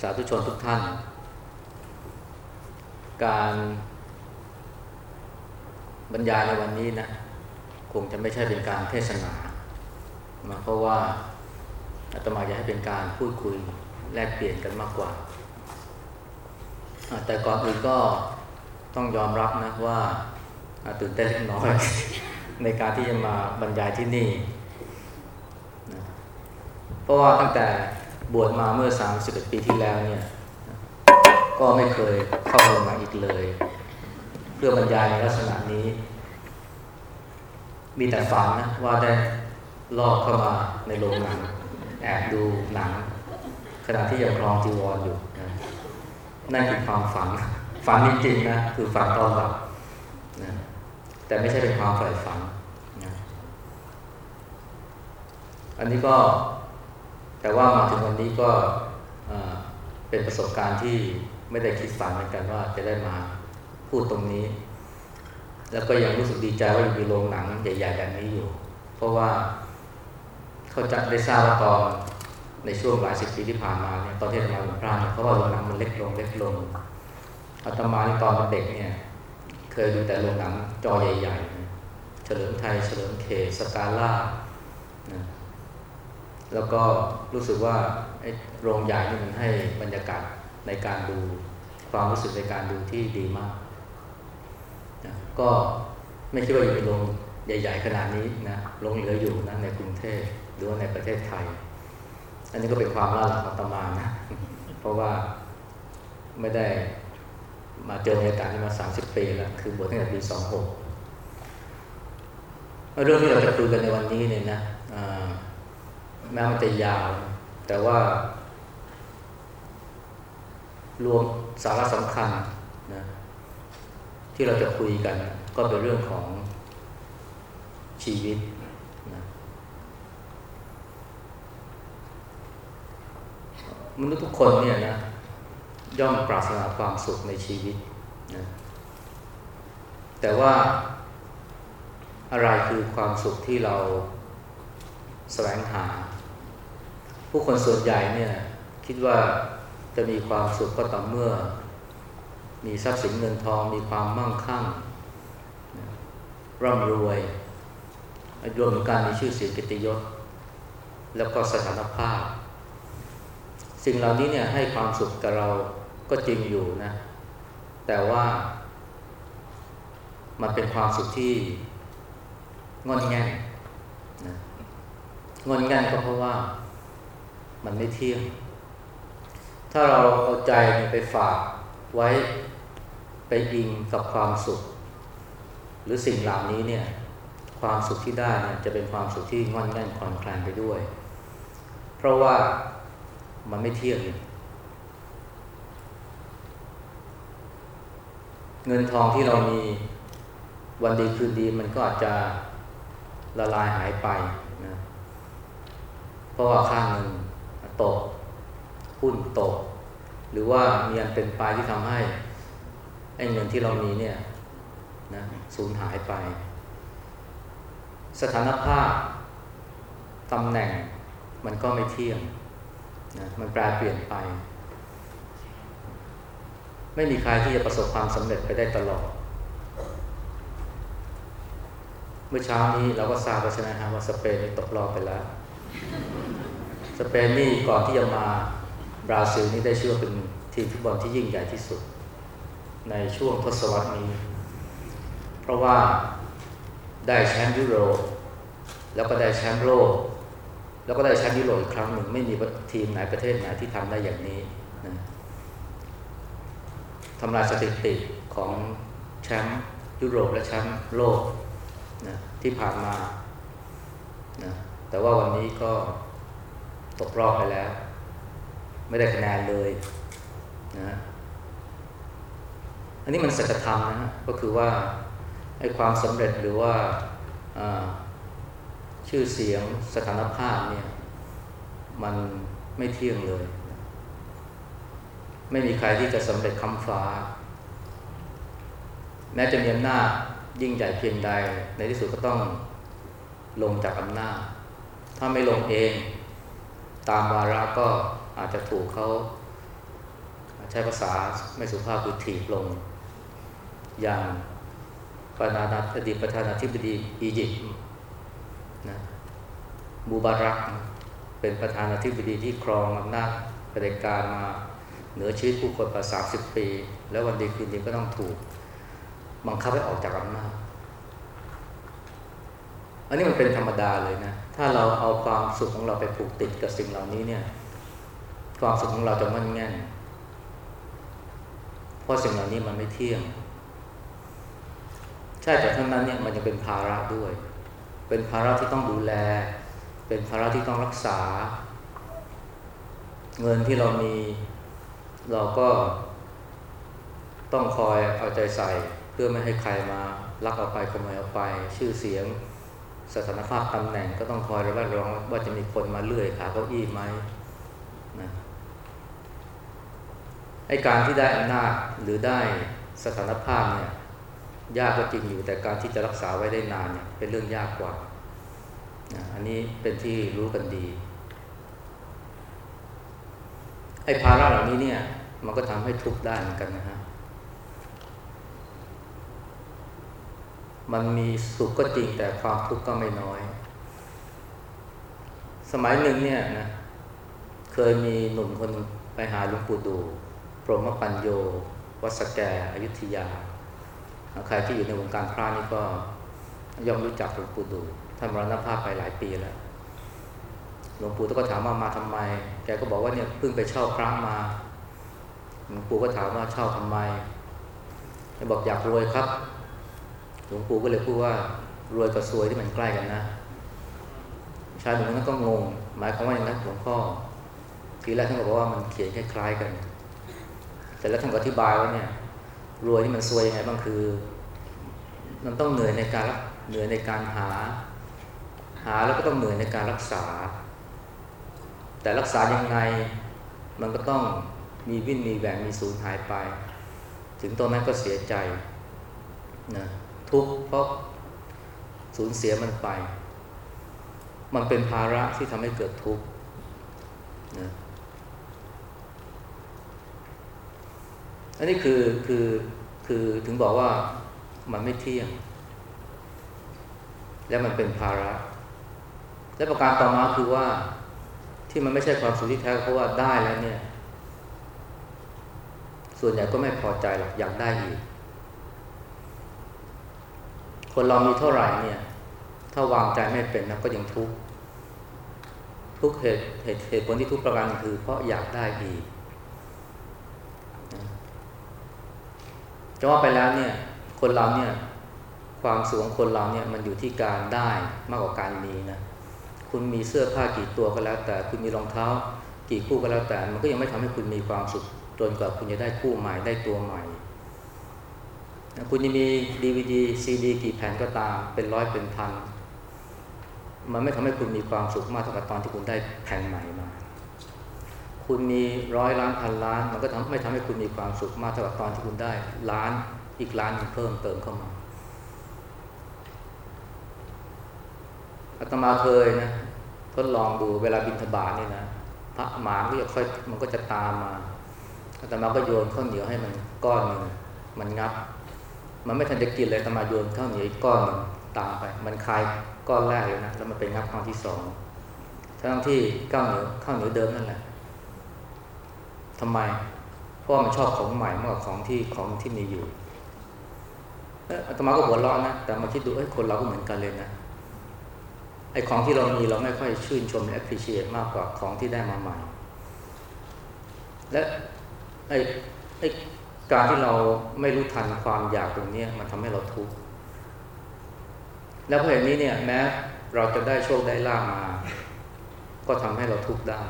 สาธุชนทุกท่าน การบรรยายในวันนี้นะ คงจะไม่ใช่เป็นการเทศนามาเพราะว่าอาตมาอยากให้เป็นการพูดคุยแลกเปลี่ยนกันมากกว่า แต่ก่อนอื่นก็ต้องยอมรับนะว่าตื่นเต้นเล็กน้อย ในการที่จะมาบรรยายที่นี่ เพราะว่าตั้งแต่ บวชมาเมื่อ 31 ปีที่แล้วเนี่ย ก็ไม่เคยเข้าโรงหนังอีกเลย เพื่อบรรยายในลักษณะนี้ มีแต่ฝันนะว่าได้ลอบเข้ามาในโรงหนังแอบดูหนัง ขณะที่ยังครองจีวรออยู่นะนั่นคือความฝันฝันจริงๆนะคือฝันตอนหลับนะแต่ไม่ใช่เป็นความใฝ่ฝันนะอันนี้ก็ แต่ว่ามาถึงวันนี้ก็เป็นประสบการณ์ที่ไม่ได้คิดฝันเหมือนกันว่าจะได้มาพูดตรงนี้ แล้วก็ยังรู้สึกดีใจว่ายังมีโรงหนังใหญ่ๆแบบนี้อยู่ เพราะว่าเขาจะได้ทราบว่าตอนในช่วงหลายสิบปีที่ผ่านมาเนี่ยตอนที่ทำงานเป็นพระเนี่ยเพราว่าโรงหนังมันเล็กลงเล็กลงอาตมาในตอนเป็นเด็กเนี่ย เคยดูแต่โรงหนังจอใหญ่ ๆ เฉลิมไทยเฉลิมเคสกาล่า แล้วก็รู้สึกว่าโรงใหญ่นี่มันให้บรรยากาศในการดูความรู้สึกในการดูที่ดีมากนะก็ไม่คิดว่าจะมีโรงใหญ่ ๆ ขนาดนี้นะโรงเหลืออยู่นะในกรุงเทพหรือว่าในประเทศไทย อันนี้ก็เป็นความล่าหลังของตมานะ เพราะว่าไม่ได้มาเจอบรรยากาศนี้มาสามสิบปีแล้ว คือบวชตั้งแต่ปีสองหกเรื่องที่เราจะคุยกันในวันนี้เนี่ยนะ แม้มันจะยาว แต่ว่า รวมสาระสำคัญนะที่เราจะคุยกัน ก็เป็นเรื่องของชีวิตนะมนุษย์ทุกคนเนี่ยนะย่อมปรารถนาความสุขในชีวิตนะแต่ว่าอะไรคือความสุขที่เราแสวงหา ผู้คนส่วนใหญ่เนี่ยคิดว่าจะมีความสุขก็ต่อเมื่อ มีทรัพย์สินเงินทองมีความมั่งคั่ง ร่ำรวยรวมถึงการมีชื่อเสียงกิตยศ แล้วก็สถานภาพ สิ่งเหล่านี้เนี่ยให้ความสุขกับเราก็จริงอยู่นะ แต่ว่า มันเป็นความสุขที่งอนแง่นนะงอนแง่นก็เพราะว่า มันไม่เที่ยง ถ้าเราเอาใจไปฝากไว้ไปอิงกับความสุข หรือสิ่งเหล่านี้เนี่ย ความสุขที่ได้เนี่ยจะเป็นความสุขที่งอนแง่นคลอนแคลนไปด้วย เพราะว่ามันไม่เที่ยงเงินทองที่เรามีวันดีคืนดีมันก็อาจจะละลายหายไปนะเพราะว่าค่าเงิน ตก หุ้นตก หรือว่ามีอันเป็นไปที่ทำให้ไอ้เงินที่เรามีเนี่ยนะสูญหายไป สถานภาพตำแหน่งมันก็ไม่เที่ยงนะมันแปรเปลี่ยนไป ไม่มีใครที่จะประสบความสำเร็จไปได้ตลอด เมื่อเช้านี้เราก็ทราบแล้วใช่ไหมฮะว่าสเปนตกรอบไปแล้ว สเปนนี่ก่อนที่จะมาบราซิลนี่ได้ชื่อว่าเป็นทีมฟุตบอลที่ยิ่งใหญ่ที่สุด ในช่วงทศวรรษนี้ เพราะว่าได้แชมป์ยุโรปแล้วก็ได้แชมป์โลกแล้วก็ได้แชมป์ยุโรปอีกครั้งหนึ่งไม่มีทีมไหนประเทศไหนที่ทำได้อย่างนี้นะทำลายสถิติของแชมป์ยุโรปและแชมป์โลกนะที่ผ่านมานะแต่ว่าวันนี้ก็ ตกรอบไปแล้ว ไม่ได้คะแนนเลยนะอันนี้มันสัจธรรมนะฮะก็คือว่าให้ความสำเร็จหรือว่าชื่อเสียงสถานภาพเนี่ยมันไม่เที่ยงเลย ไม่มีใครที่จะสำเร็จคำฟ้า แม้จะมีอำนาจยิ่งใหญ่เพียงใด ในที่สุดก็ต้องลงจากอำนาจ ถ้าไม่ลงเอง ตามวาระก็อาจจะถูกเขาใช้ภาษาไม่สุภาพคือถีบลง อย่างประธานาธิบดีประธานาธิบดีอียิปต์นะมูบารัก เป็นประธานาธิบดีที่ครองอำนาจเผด็จการมาเหนือชีวิตผู้คนมาสามสิบปี แล้ววันดีคืนดีก็ต้องถูก บังคับให้ออกจากอำนาจอันนี้มันเป็นธรรมดาเลยนะ ถ้าเราเอาความสุขของเราไปผูกติดกับสิ่งเหล่านี้เนี่ย ความสุขของเราจะมั่นแง่นเพราะสิ่งเหล่านี้มันไม่เที่ยง ใช่แต่ทั้งนั้นเนี่ยมันยังเป็นภาระด้วย เป็นภาระที่ต้องดูแล เป็นภาระที่ต้องรักษา เงินที่เรามี เราก็ต้องคอยเอาใจใส่ เพื่อไม่ให้ใครมาลักเอาไปขโมยเอาไป ชื่อเสียง สถานภาพตำแหน่งก็ต้องคอยระแวดระวังว่าจะมีคนมาเลื่อยขาเก้าอี้ไหมนะไอการที่ได้อำนาจหรือได้สถานภาพเนี่ยยากก็จริงอยู่แต่การที่จะรักษาไว้ได้นานเนี่ยเป็นเรื่องยากกว่านะอันนี้เป็นที่รู้กันดีไอ้ภาระเหล่านี้เนี่ยมันก็ทำให้ทุกข์ได้เหมือนกันนะฮะ มันมีสุขก็จริงแต่ความทุกข์ก็ไม่น้อย สมัยหนึ่งเนี่ยนะเคยมีหนุ่มคนไปหาหลวงปู่ดู พรหมปัญโย วัสแกอยุธยา ใครที่อยู่ในวงการพระนี่ก็ย่อมรู้จักหลวงปู่ดูท่านมรณภาพไปหลายปีแล้วหลวงปู่ก็ถามว่ามาทำไม แกก็บอกว่าเนี่ยเพิ่งไปเช่าพระมาหลวงปู่ก็ถามว่าเช่าทำไมแกบอกอยากรวยครับ หลวงปู่ก็เลยพูดว่ารวยกับซวยที่มันใกล้กันนะชายหนุ่มนั้นก็งง หมายความว่าอย่างนั้นหลวงพ่อทีแรกท่านก็บอกว่ามันเขียนคล้ายๆกันแต่แล้วท่านก็อธิบายว่าเนี่ย รวยนี่มันซวยยังไงบ้างคือ มันต้องเหนื่อยในการเหนื่อยในการหา หาแล้วก็ต้องเหนื่อยในการรักษา แต่รักษายังไงมันก็ต้องมีวิ่นมีแหวงมีสูญหายไป ถึงตอนนั้นก็เสียใจนะ ทุกข์เพราะสูญเสียมันไป มันเป็นภาระที่ทำให้เกิดทุกข์นะอันนี้คือคือคือถึงบอกว่ามันไม่เที่ยง และมันเป็นภาระ และประการต่อมาคือว่าที่มันไม่ใช่ความสุขที่แท้เพราะว่าได้แล้วเนี่ย ส่วนใหญ่ก็ไม่พอใจหรอกอยากได้อีก คนเรามีเท่าไหร่เนี่ย ถ้าวางใจไม่เป็นนะก็ยังทุกข์ทุกเหตุเหตุเหตุผลที่ทุกประการคือ เพราะอยากได้อีกจะว่าไปแล้วเนี่ย คนเราเนี่ย ความสูงของคนเราเนี่ยมันอยู่ที่การได้มากกว่าการมีนะคุณมีเสื้อผ้ากี่ตัวก็แล้ว แต่คุณมีรองเท้า กี่คู่ก็แล้วแต่ มันก็ยังไม่ทำให้คุณมีความสุขจนกว่าคุณจะได้คู่ใหม่ได้ตัวใหม่ คุณจะมีดีวีดีซีดีกี่แผ่นก็ตามเป็นร้อยเป็นพันมันไม่ทำให้คุณมีความสุขมากเท่ากับตอนที่คุณได้แผ่นใหม่มา คุณมีร้อยล้านพันล้าน มันก็ทำไม่ทำให้คุณมีความสุขมากเท่ากับตอนที่คุณได้ล้านอีกล้านเพิ่มเติมเข้ามาอาตมาเคยนะทดลองดูเวลาบิณฑบาตนี่นะพระหมาก็จะคอยมันก็จะตามมาอาตมาก็โยนข้าวเหนียวให้มันก้อนหนึ่งมันงับ มันไม่ทันจะกินเลยตมาโยนข้าวเหนียวอีกก้อนหนึ่งตามไป มันคายก้อนแรกเลยนะแล้วมันไปงับก้อนที่สองทั้งที่ข้าวเหนียวข้าวเหนียวเดิมนั่นแหละทำไม เพราะมันชอบของใหม่มากกว่าของที่ของที่มีอยู่อาตมาก็หัวเราะนะ แต่มาคิดดูเอ้ยคนเราก็เหมือนกันเลยนะ ไอ้ของที่เรามีเราไม่ค่อยชื่นชมและ appreciate มากกว่าของที่ได้มาใหม่ และไอ้ไอ้ การที่เราไม่รู้ทันความอยากตรงนี้มันทำให้เราทุกข์แล้วเพราะเหตุนี้เนี่ยแม้เราจะได้โชคได้ลาบมา ก็ทำให้เราทุกข์ได้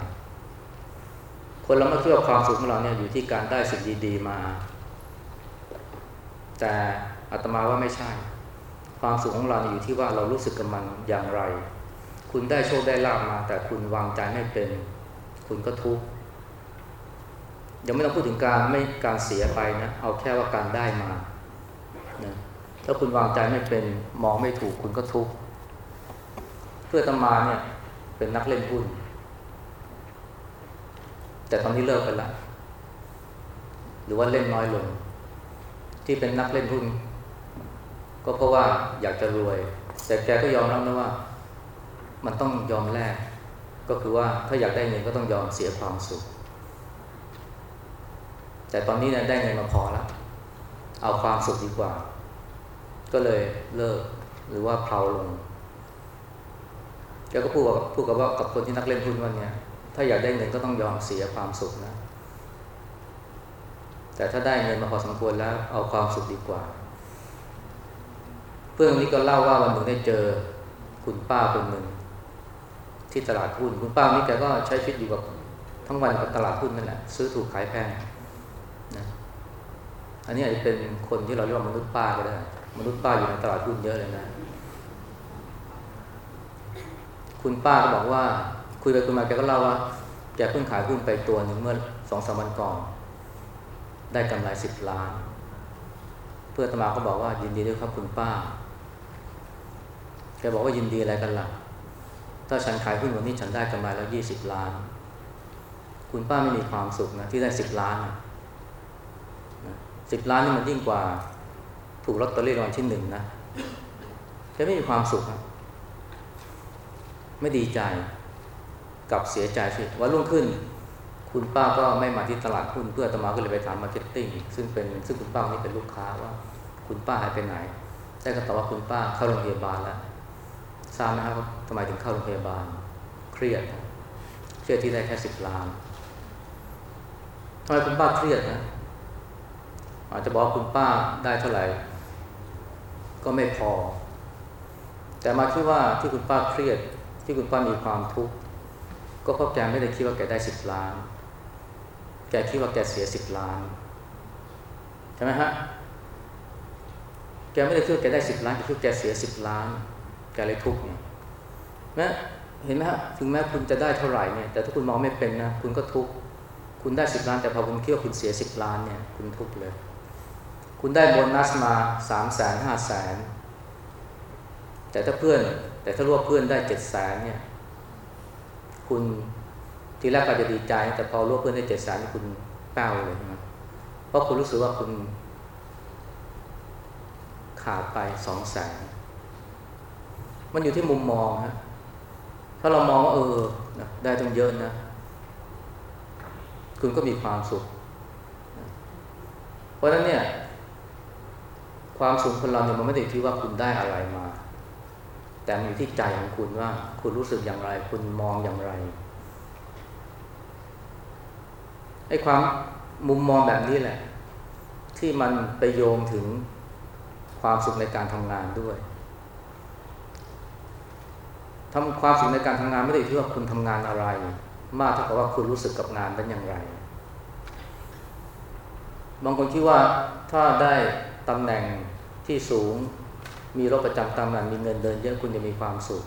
คนเราไม่คิดว่าความสุขของเราเนี่ยอยู่ที่การได้สิ่งดีๆมา แต่อาตมาว่าไม่ใช่ ความสุขของเราอยู่ที่ว่าเรารู้สึกกับมันอย่างไร คุณได้โชคได้ลาบมา แต่คุณวางใจไม่เป็น คุณก็ทุกข์ ยังไม่ต้องพูดถึงการไม่การเสียไปนะ เอาแค่ว่าการได้มานะถ้าคุณวางใจไม่เป็นมองไม่ถูกคุณก็ทุกข์เพื่อตมาเนี่ยเป็นนักเล่นหุ้น แต่ตอนนี้เลิกไปแล้วรือว่าเล่นน้อยลง ที่เป็นนักเล่นหุ้น ก็เพราะว่าอยากจะรวย แต่แกก็ยอมรับนะว่า มันต้องยอมแลกก็คือว่าถ้าอยากได้เงินก็ต้องยอมเสียความสุข แต่ตอนนี้เนี่ยได้เงินมาพอแล้ว เอาความสุขดีกว่า ก็เลยเลิกหรือว่าเพลาลงแกก็พูดกับพูดกับว่ากับคนที่นักเล่นหุ้นว่าเนี่ยถ้าอยากได้เงินก็ต้องยอมเสียความสุขนะ แต่ถ้าได้เงินมาพอสมควรแล้ว เอาความสุขดีกว่า เพื่อนนี้ก็เล่าว่าวันหนึ่งได้เจอคุณป้าคนหนึ่งที่ตลาดหุ้น คุณป้านี่แกก็ใช้ชีวิตอยู่กับทั้งวันกับตลาดหุ้นนั่นแหละซื้อถูกขายแพง นะอันนี้อาจจะเป็นคนที่เราเรียกว่ามนุษย์ป้าก็ได้ มนุษย์ป้าอยู่ในตลาดหุ้นเยอะเลยนะ คุณป้าก็บอกว่า คุยไปคุยมาแกก็เล่าว่าแกเพิ่งขายหุ้นไปตัวหนึ่งเมื่อสองสามวันก่อน ได้กำไรสิบล้าน เพื่อนตมาก็บอกว่ายินดีด้วยครับคุณป้าแกบอกว่ายินดีอะไรกันล่ะ ถ้าฉันขายหุ้นวันนี้ฉันได้กำไรแล้วยี่สิบล้าน คุณป้าไม่มีความสุขนะที่ได้สิบล้าน สิบล้านนี่มันยิ่งกว่า ถูกลอตเตอรี่รางวัลที่หนึ่งนะแกไม่มีความสุขนะไม่ดีใจกับเสียใจสิวันรุ่งขึ้น คุณป้าก็ไม่มาที่ตลาดหุ้นเพื่อนอาตมาก็เลยไปถาม marketing ซึ่งเป็นซึ่งคุณป้านี่เป็นลูกค้าว่า คุณป้าหายไปไหนเขาก็ตอบว่าคุณป้าเข้าโรงพยาบาลแล้วทราบนะครับทำไมถึงเข้าโรงพยาบาล เครียดเครียดที่ได้แค่สิบล้านทำไมคุณป้าเครียดนะ อาจจะบอกคุณป้าได้เท่าไหร่ ก็ไม่พอ แต่มาคิดว่าที่คุณป้าเครียด ที่คุณป้ามีความทุกข์ก็เพราะแกไม่ได้คิดว่าแกได้สิบล้าน แกคิดว่าแกเสียสิบล้าน ใช่ไหมฮะ แกไม่ได้คิดว่าแกได้สิบล้านแกคิดว่าแกเสียสิบล้าน แกเลยทุกข์เนี่ยนะเห็นไหมฮะถึงแม้คุณจะได้เท่าไหร่เนี่ย แต่ถ้าคุณมองไม่เป็นนะ คุณก็ทุกข์ คุณได้สิบล้าน แต่พอคุณคิดว่าคุณเสียสิบล้านเนี่ย คุณทุกข์เลย คุณได้โบนัสมาสามแสนห้าแสนแต่ถ้าเพื่อน แต่ถ้ารู้ว่าเพื่อนได้เจ็ดแสนเนี่ย คุณทีแรกก็จะดีใจ แต่พอรู้ว่าเพื่อนได้เจ็ดแสนคุณเป้าเลยนะเพราะคุณรู้สึกว่าคุณ ขาดไปสองแสนมันอยู่ที่มุมมองฮะถ้าเรามองว่าเออได้ต้งเยอะนะ คุณก็มีความสุข เพราะฉะนั้นเนี่ย ความสุขคนเราเนี่ยมันไม่ได้ที่ว่าคุณได้อะไรมา แต่มันอยู่ที่ใจของคุณว่า คุณรู้สึกอย่างไร คุณมองอย่างไรไอ้ความมุมมองแบบนี้แหละ ที่มันไปโยงถึงความสุขในการทำงานด้วยทำความสุขในการทำงานไม่ได้ที่ว่าคุณทำงานอะไร มากเท่ากับว่าคุณรู้สึกกับงานเป็นอย่างไร บางคนคิดว่าถ้าได้ตำแหน่ง ที่สูง มีรถประจำตำแหน่งมีเงินเดินเยอะคุณจะมีความสุข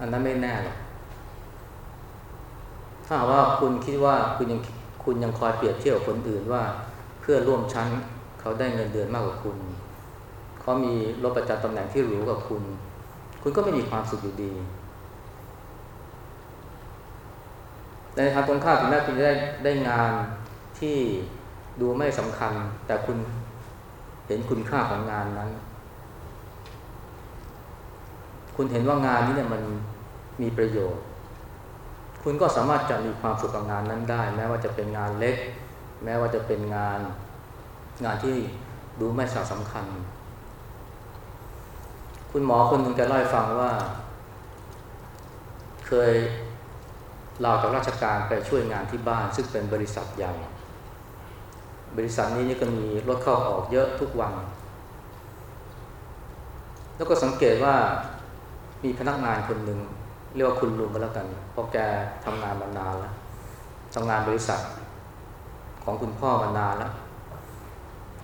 อันนั้นไม่แน่หรอกถ้าว่าคุณคิดว่าคุณยังคุณยังคอยเปรียบเทียบกับคนอื่นว่า เพื่อร่วมชั้นเขาได้เงินเดือนมากกว่าคุณเขามีรถประจำตำแหน่งที่หรูกว่าคุณ คุณก็ไม่มีความสุขอยู่ดีในทางตรงข้ามถึงแม้คุณจะได้ได้งานที่ดูไม่สำคัญ แต่คุณ เห็นคุณค่าของงานนั้น คุณเห็นว่างานนี้เนี่ยมันมีประโยชน์ คุณก็สามารถจะมีความสุขกับงานนั้นได้ แม้ว่าจะเป็นงานเล็ก แม้ว่าจะเป็นงานงานที่ดูไม่สำคัญ คุณหมอคนหนึ่งแกเล่าให้ฟังว่า เคยลาจากราชการไปช่วยงานที่บ้าน ซึ่งเป็นบริษัทใหญ่ บริษัทนี้นี่ก็มีรถเข้าออกเยอะทุกวัน แล้วก็สังเกตว่ามีพนักงานคนหนึ่งเรียกว่าคุณลุงก็แล้วกันเพราะแกทำงานมานานแล้วทำงานบริษัทของคุณพ่อมานานแล้ว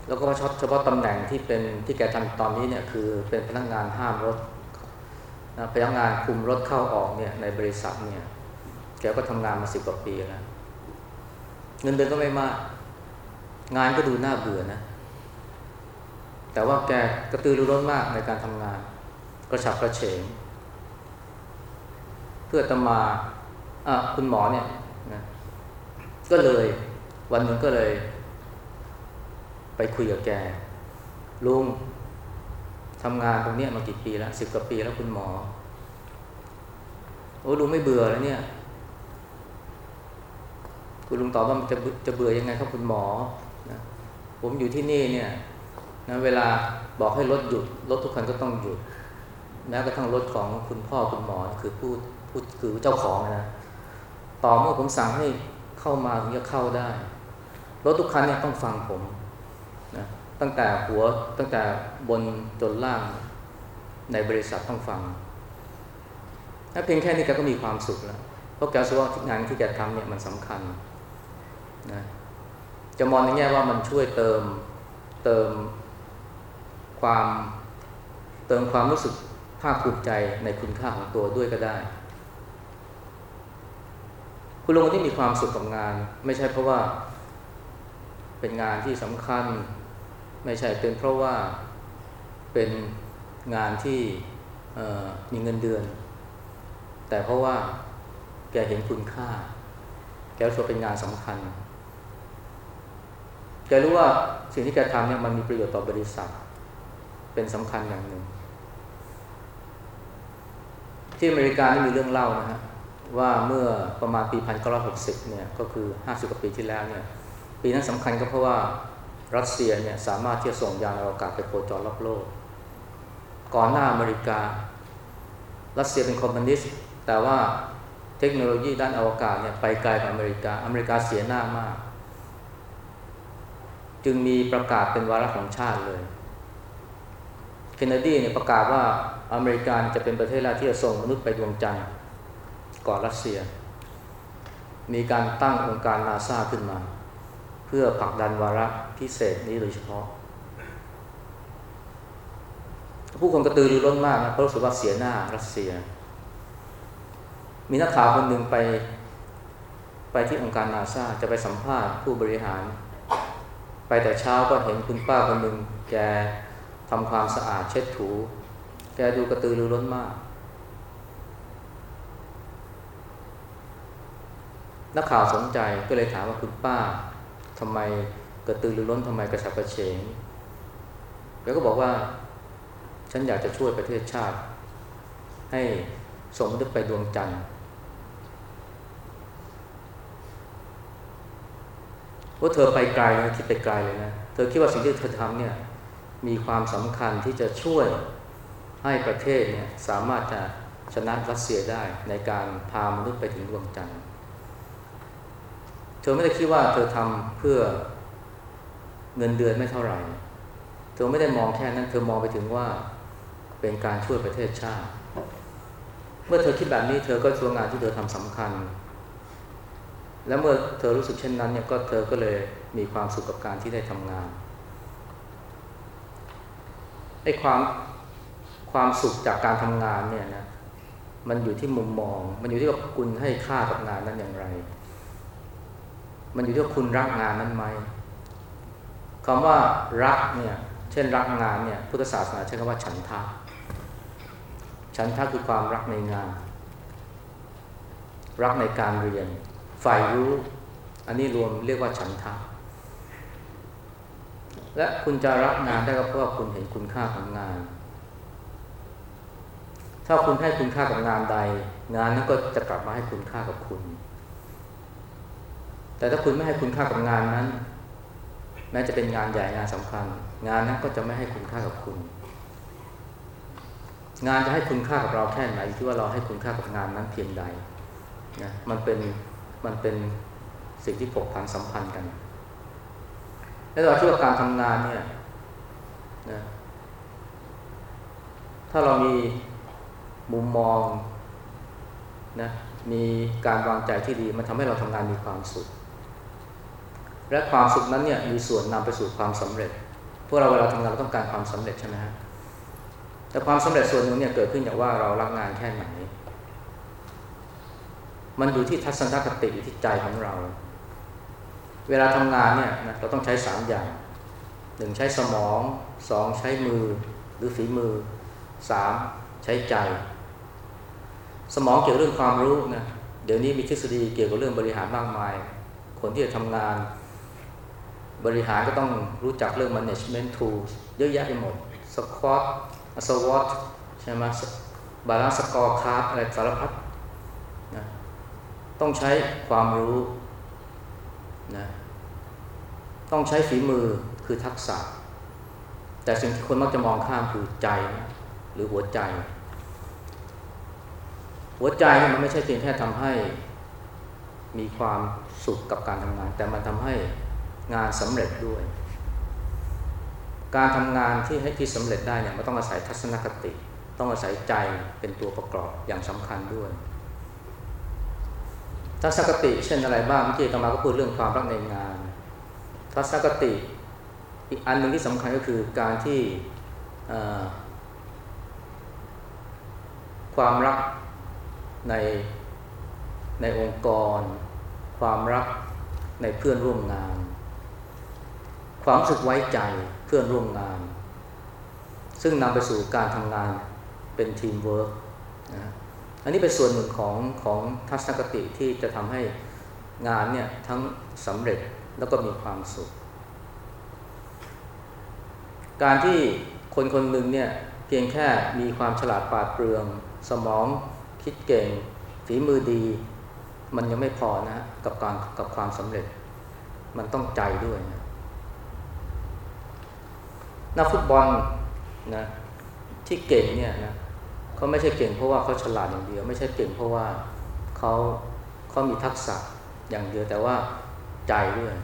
แล้วก็เฉพาะตำแหน่งที่เป็นที่แกทำตอนนี้เนี่ยคือเป็นพนักงานห้ามรถนะพนักงานคุมรถเข้าออกเนี่ยในบริษัทเนี่ยแกก็ทำงานมาสิบกว่าปีแล้วเงินเดือนก็ไม่มาก งานก็ดูน่าเบื่อนะ แต่ว่าแกกระตือรือร้นมากในการทำงาน กระฉับกระเฉง เพื่อตมาอะคุณหมอเนี่ยนะก็เลยวันหนึ่งก็เลย ไปคุยกับแก ลุงทำงานตรงนี้มากี่ปีแล้วสิบกว่าปีแล้วคุณหมอ โอ้ลุงไม่เบื่อแล้วเนี่ย คุณลุงตอบว่ามันจะจะเบื่อยังไงครับคุณหมอ ผมอยู่ที่นี่เนี่ยนะเวลาบอกให้รถหยุดรถทุกคันก็ต้องหยุดแม้กระทั่งรถของคุณพ่อคุณหมอคือผู้ผู้คือเจ้าของนะต่อเมื่อผมสั่งให้เข้ามาถึงจะเข้าได้รถทุกคันเนี่ยต้องฟังผมนะตั้งแต่หัวตั้งแต่บนจนล่างในบริษัทต้องฟังถ้าเพียงแค่นี้แกก็มีความสุขแล้วเพราะแกรู้ว่างานที่แกทำเนี่ยมันสำคัญนะ จะมองในแง่ว่ามันช่วยเติมเติมความเติมความรู้สึกภาคภูมิใจในคุณค่าของตัวด้วยก็ได้ คุณลุงคนนี้มีความสุขกับงาน ไม่ใช่เพราะว่าเป็นงานที่สำคัญ ไม่ใช่เป็นเพราะว่าเป็นงานที่มีเงินเดือน แต่เพราะว่าแกเห็นคุณค่า แกรู้ว่าเป็นงานสำคัญ แกรู้ว่าสิ่งที่แกทำเนี่ยมันมีประโยชน์ต่อบริษัท เป็นสำคัญอย่างหนึ่ง ที่อเมริกานี่มีเรื่องเล่านะฮะว่าเมื่อประมาณปี 1960 เนี่ยก็คือ 50 กว่าปีที่แล้วเนี่ยปีนั้นสำคัญก็เพราะว่ารัสเซียเนี่ยสามารถที่จะส่งยานอวกาศไปโคจรรอบโลก ก่อนหน้าอเมริกา รัสเซียเป็นคอมมิวนิสต์แต่ว่าเทคโนโลยีด้านอวกาศเนี่ยไปไกลกว่าอเมริกา อเมริกาเสียหน้ามาก จึงมีประกาศเป็นวาระของชาติเลย เคนเนดีเนี่ยประกาศว่าอเมริกาจะเป็นประเทศแรกที่จะส่งมนุษย์ไปดวงจันทร์ก่อนรัสเซีย มีการตั้งองค์การนาซาขึ้นมา เพื่อผลักดันวาระพิเศษนี้โดยเฉพาะ ผู้คนกระตือรือร้นมากนะเพราะรู้สึกว่าเสียหน้ารัสเซีย มีนักข่าวคนหนึ่งไป ไปที่องค์การนาซาจะไปสัมภาษณ์ผู้บริหาร ไปแต่เช้าก็เห็นคุณป้าคนหนึ่งแกทำความสะอาดเช็ดถู แกดูกระตือรือร้นมาก นักข่าวสนใจก็เลยถามว่าคุณป้าทำไมกระตือรือร้นทำไมกระฉับกระเฉงแกก็บอกว่า ฉันอยากจะช่วยประเทศชาติ ให้สมดึกไปดวงจันทร์ ว่าเธอไปไกลนะคิดไปไกลเลยนะเธอคิดว่าสิ่งที่เธอทำเนี่ยมีความสำคัญที่จะช่วยให้ประเทศเนี่ยสามารถจะชนะรัสเซียได้ในการพามนุษย์ไปถึงดวงจันทร์เธอไม่ได้คิดว่าเธอทำเพื่อเงินเดือนไม่เท่าไหร่ เธอไม่ได้มองแค่นั้น เธอมองไปถึงว่าเป็นการช่วยประเทศชาติ เมื่อเธอคิดแบบนี้เธอก็ชัวงานที่เธอทำสำคัญ และเมื่อเธอรู้สึกเช่นนั้นเนี่ยก็เธอก็เลยมีความสุขกับการที่ได้ทำงานไอ้ความความสุขจากการทำงานเนี่ยนะมันอยู่ที่มุมมอง มันอยู่ที่ว่าคุณให้ค่ากับงานนั้นอย่างไร มันอยู่ที่ว่าคุณรักงานนั้นไหมคำว่ารักเนี่ยเช่นรักงานเนี่ยพุทธศาสนาใช้คำว่าฉันทะฉันทะคือความรักในงาน รักในการเรียน ฝ่ายรู้ อันนี้รวมเรียกว่าฉันทะและคุณจะรักงานได้ก็เพราะว่าคุณเห็นคุณค่าของงาน ถ้าคุณให้คุณค่ากับงานใด งานนั้นก็จะกลับมาให้คุณค่ากับคุณ แต่ถ้าคุณไม่ให้คุณค่ากับงานนั้น แม้จะเป็นงานใหญ่งานสำคัญ งานนั้นก็จะไม่ให้คุณค่ากับคุณ งานจะให้คุณค่ากับเราแค่ไหนที่ว่าเราให้คุณค่ากับงานนั้นเพียงใดนะมันเป็น มันเป็นสิ่งที่ผกพันสัมพันธ์กัน และเราคิดว่าการทำงานเนี่ยนะถ้าเรามีมุมมองนะมีการวางใจที่ดี มันทำให้เราทำงานมีความสุข และความสุขนั้นเนี่ยมีส่วนนำไปสู่ความสำเร็จ พวกเราเวลาทำงานเราต้องการความสำเร็จใช่ไหมฮะแต่ความสำเร็จส่วนหนึ่งเนี่ยเกิดขึ้นจากว่าเรารักงานแค่ไหน มันอยู่ที่ทัศนคติอยู่ที่ใจของเรา เวลาทำงานเนี่ยนะเราต้องใช้สามอย่างหนึ่งใช้สมองสองใช้มือหรือฝีมือสามใช้ใจ สมองเกี่ยวเรื่องความรู้นะเดี๋ยวนี้มีทฤษฎีเกี่ยวกับเรื่องบริหารมากมาย คนที่จะทำงาน บริหารก็ต้องรู้จักเรื่อง management tools เยอะแยะไปหมด SWOT SWOT ใช่ไหม balance scorecard อะไรสารพัด ต้องใช้ความรู้นะต้องใช้ฝีมือคือทักษะ แต่สิ่งที่คนมักจะมองข้ามคือใจหรือหัวใจ หัวใจมันไม่ใช่เพียงแค่ทำให้มีความสุขกับการทำงาน แต่มันทำให้งานสำเร็จด้วย การทำงานที่ให้ที่สำเร็จได้เนี่ยมันต้องอาศัยทัศนคติ ต้องอาศัยใจเป็นตัวประกอบอย่างสำคัญด้วย ทัศนคติเช่นอะไรบ้างเมื่อกี้ตมาก็พูดเรื่องความรักในงาน ทัศนคติอีกอันหนึ่งที่สำคัญก็คือการที่ความรักในในองค์กร ความรักในเพื่อนร่วมงาน ความรู้สึกไว้ใจเพื่อนร่วมงาน ซึ่งนำไปสู่การทำงานเป็นทีมเวิร์กนะ อันนี้เป็นส่วนหนึ่งของของทัศนคติที่จะทำให้งานเนี่ยทั้งสำเร็จแล้วก็มีความสุข การที่คนคนหนึ่งเนี่ยเพียงแค่มีความฉลาดปราดเปรื่อง สมองคิดเก่ง ฝีมือดี มันยังไม่พอนะกับการกับความสำเร็จ มันต้องใจด้วยนะนักฟุตบอลนะที่เก่งเนี่ยนะ เขาไม่ใช่เก่งเพราะว่าเขาฉลาดอย่างเดียว ไม่ใช่เก่งเพราะว่าเขาเขามีทักษะอย่างเดียวแต่ว่าใจด้วย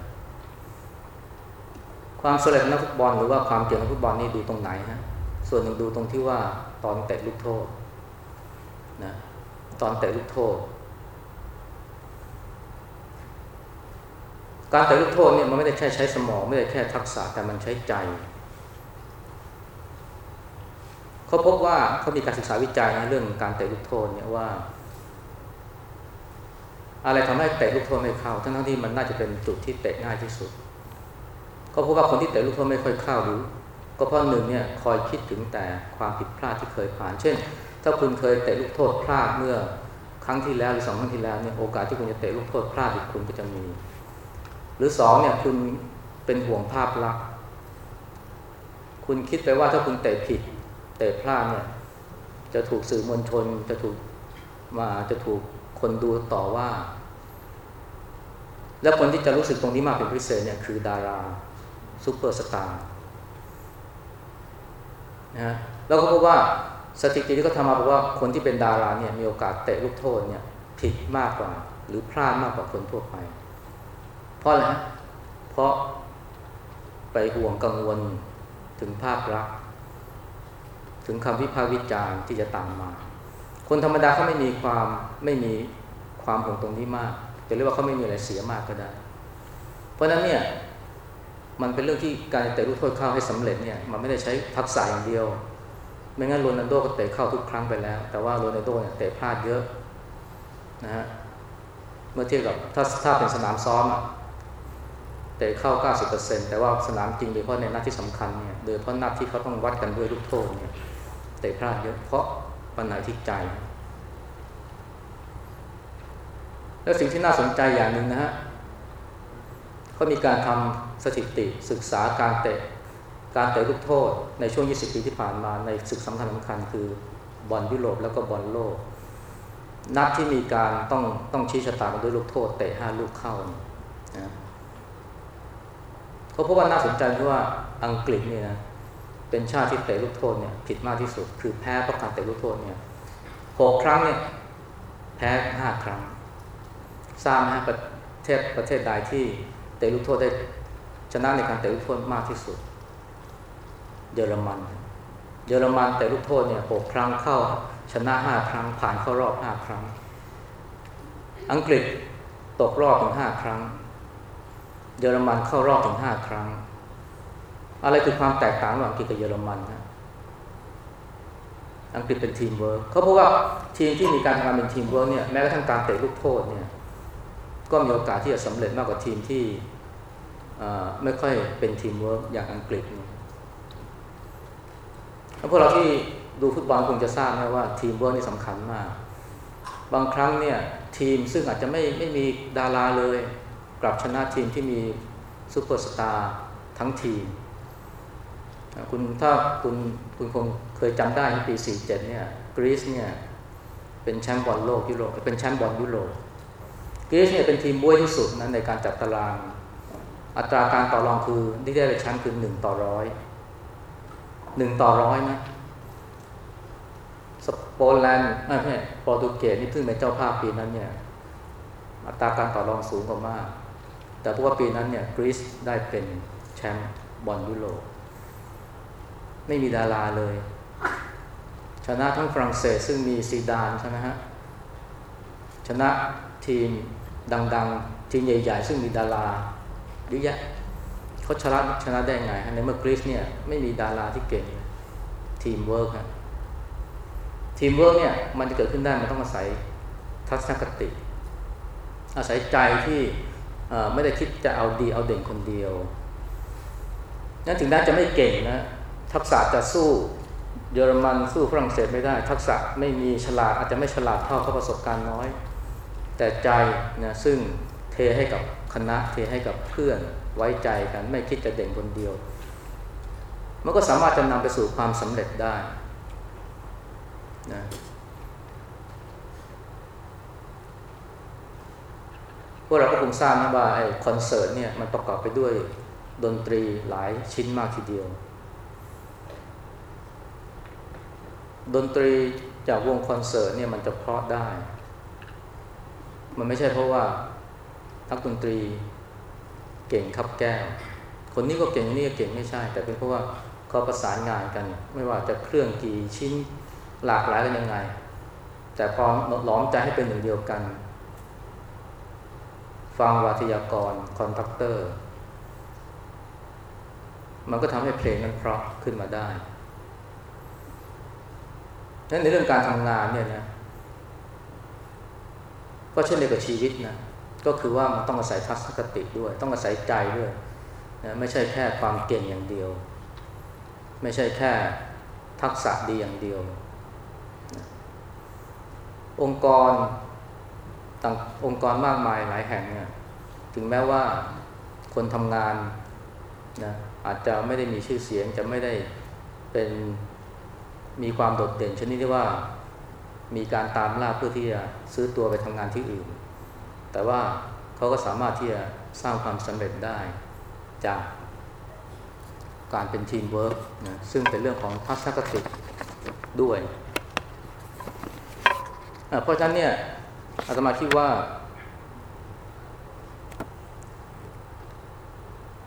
ความสำเร็จนักฟุตบอลหรือว่าความเก่งนักฟุตบอลนี่ดูตรงไหนฮะส่วนหนึ่งดูตรงที่ว่าตอนเตะลูกโทษนะตอนเตะลูกโทษ การเตะลูกโทษเนี่ยมันไม่ได้แค่ใช้สมอง ไม่ได้แค่ทักษะแต่มันใช้ใจ เขาพบว่าเขามีการศึกษาวิจัยในเรื่องการเตะลูกโทษเนี่ยว่า อะไรทำให้เตะลูกโทษไม่เข้า ทั้งทั้งที่มันน่าจะเป็นจุดที่เตะง่ายที่สุดเขาพบว่าคนที่เตะลูกโทษไม่ค่อยเข้าหรือก็เพราะหนึ่งเนี่ยคอยคิดถึงแต่ความผิดพลาดที่เคยผ่าน เช่น ถ้าคุณเคยเตะลูกโทษพลาดเมื่อครั้งที่แล้วหรือสองครั้งที่แล้วเนี่ยโอกาสที่คุณจะเตะลูกโทษพลาดอีกคุณก็จะมี หรือสองเนี่ยคุณเป็นห่วงภาพลักษณ์คุณคิดไปว่าถ้าคุณเตะผิด เตะพลาดเนี่ย จะถูกสื่อมวลชน จะถูกมาจะถูกคนดูต่อว่า แล้วคนที่จะรู้สึกตรงนี้มากเป็นพิเศษเนี่ยคือดาราซูเปอร์สตาร์นะแล้วก็พบว่าสถิติที่เขาทำมาบอกว่าคนที่เป็นดาราเนี่ยมีโอกาสเตะลูกโทษเนี่ยผิดมากกว่า หรือพลาดมากกว่าคนทั่วไป เพราะอะไรเพราะไปห่วงกังวลถึงภาพลักษณ์ ถึงคำวิพากษ์วิจารณ์ที่จะตามมา คนธรรมดาเขาไม่มีความไม่มีความห่วงตรงนี้มากจะเรียกว่าเขาไม่มีอะไรเสียมากก็ได้ เพราะนั้นเนี่ยมันเป็นเรื่องที่การเตะลูกโทษเข้าให้สำเร็จเนี่ยมันไม่ได้ใช้ทักษะอย่างเดียว ไม่งั้นโรนัลโดก็เตะเข้าทุกครั้งไปแล้ว แต่ว่าโรนัลโดเนี่ยเตะพลาดเยอะนะฮะเมื่อเทียบกับถ้าถ้าเป็นสนามซ้อมเตะเข้า 90%แต่ว่าสนามจริงโดยเฉพาะในนัดที่สำคัญเนี่ยโดยเฉพาะนัดที่เขาต้องวัดกันด้วยลูกโทษเนี่ย เตะพลาดเยอะเพราะปัญหาที่ใจ และสิ่งที่น่าสนใจอย่างหนึ่งนะฮะเขามีการทำสถิติศึกษาการเตะการเตะลูกโทษในช่วง 20 ปีที่ผ่านมาในศึกสำคัญสำคัญคือบอลยุโรปแล้วก็บอลโลก นัดที่มีการต้องต้องชี้ชะตาด้วยลูกโทษเตะห้าลูกเข้านะเขาพบว่าน่าสนใจที่ว่าอังกฤษนี่นะ เป็นชาติที่เตะลูกโทษเนี่ยผิดมากที่สุด คือแพ้เพราะการเตะลูกโทษเนี่ยหกครั้งเนี่ยแพ้ห้าครั้งทราบไหมประเทศประเทศใดที่เตะลูกโทษได้ชนะในการเตะลูกโทษมากที่สุด เยอรมัน เยอรมันเตะลูกโทษเนี่ยหกครั้งเข้าชนะห้าครั้ง ผ่านเข้ารอบห้าครั้ง อังกฤษตกรอบถึงห้าครั้ง เยอรมันเข้ารอบถึงห้าครั้ง อะไรคือความแตกต่างระหว่างอังกฤษกับเยอรมันนะอังกฤษเป็นทีมเวิร์กเขาพบว่าทีมที่มีการทำงานเป็นทีมเวิร์กเนี่ยแม้กระทั่งการเตะลูกโทษเนี่ยก็มีโอกาสที่จะสำเร็จมากกว่าทีมที่ไม่ค่อยเป็นทีมเวิร์กอย่างอังกฤษแล้วพวกเราที่ดูฟุตบอลคงจะทราบนะว่าทีมเวิร์กนี่สำคัญมาก บางครั้งเนี่ยทีมซึ่งอาจจะไม่ไม่มีดาราเลย กลับชนะทีมที่มีซูเปอร์สตาร์ทั้งทีม คุณถ้าคุณคุณคงเคยจำได้ในปี 47 เนี่ยกรีซเนี่ยเป็นแชมป์บอลโลกยุโรปเป็นแชมป์บอลยุโรปกรีซเนี่ยเป็นทีมบ้วยที่สุดนะในการจัดตาราง อัตราการต่อรองคือที่ได้แชมป์คือหนึ่งต่อร้อยหนึ่งต่อร้อยนะสโปแลนด์ไม่ใช่โปรตุเกสนี่เพิ่งเป็นเจ้าภาพปีนั้นเนี่ยอัตราการต่อรองสูงกว่ามาก แต่พราะว่าปีนั้นเนี่ยกรีซได้เป็นแชมป์บอลยุโรป ไม่มีดาราเลย ชนะทั้งฝรั่งเศสซึ่งมีซีดานใช่ไหมฮะชนะทีมดังๆ ทีมใหญ่ๆ ซึ่งมีดาราเยอะแยะเขาชนะชนะได้ไงในเมื่อกรีซเนี่ยไม่มีดาราที่เก่งทีมเวิร์กฮะทีมเวิร์กเนี่ยมันจะเกิดขึ้นได้มันต้องอาศัยทัศนคติ อาศัยใจที่ไม่ได้คิดจะเอาดีเอาเด่นคนเดียวนั่นถึงแม้จะไม่เก่งนะ ทักษะจะสู้เยอรมันสู้ฝรั่งเศสไม่ได้ ทักษะไม่มีฉลาดอาจจะไม่ฉลาดเท่าเขาประสบการณ์น้อย แต่ใจนะซึ่งเทให้กับคณะเทให้กับเพื่อนไว้ใจกันไม่คิดจะเด่นคนเดียว มันก็สามารถจะนำไปสู่ความสำเร็จได้นะพวกเราก็คงทราบนะว่าไอ้คอนเสิร์ตเนี่ยมันประกอบไปด้วยดนตรีหลายชิ้นมากทีเดียว ดนตรีจากวงคอนเสิร์ตเนี่ยมันจะเพราะได้ มันไม่ใช่เพราะว่านักดนตรีเก่งขับแก้ว คนนี้ก็เก่งนี่ก็เก่งไม่ใช่ แต่เป็นเพราะว่าเขาประสานงานกัน ไม่ว่าจะเครื่องกี่ชิ้นหลากหลายกันยังไง แต่พอหลอมใจให้เป็นหนึ่งเดียวกัน ฟังวัทยากรคอนทัคเตอร์ มันก็ทำให้เพลงนั้นเพราะขึ้นมาได้ นั้นในเรื่องการทำงานเนี่ยนะก็เช่นเดียวกับชีวิตนะก็คือว่ามันต้องอาศัยทัศนคติด้วย ต้องอาศัยใจด้วยนะไม่ใช่แค่ความเก่งอย่างเดียว ไม่ใช่แค่ทักษะดีอย่างเดียวนะองค์กรต่างองค์กรมากมายหลายแห่งเนี่ยถึงแม้ว่าคนทำงานนะอาจจะไม่ได้มีชื่อเสียงจะไม่ได้เป็น มีความโดดเด่นชนิดที่ว่ามีการตามล่าเพื่อที่จะซื้อตัวไปทำงานที่อื่น แต่ว่าเขาก็สามารถที่จะสร้างความสำเร็จได้จากการเป็นทีมเวิร์กนะซึ่งเป็นเรื่องของทัศนคติด้วยเพราะฉะนั้นเนี่ยอาตมาคิดว่า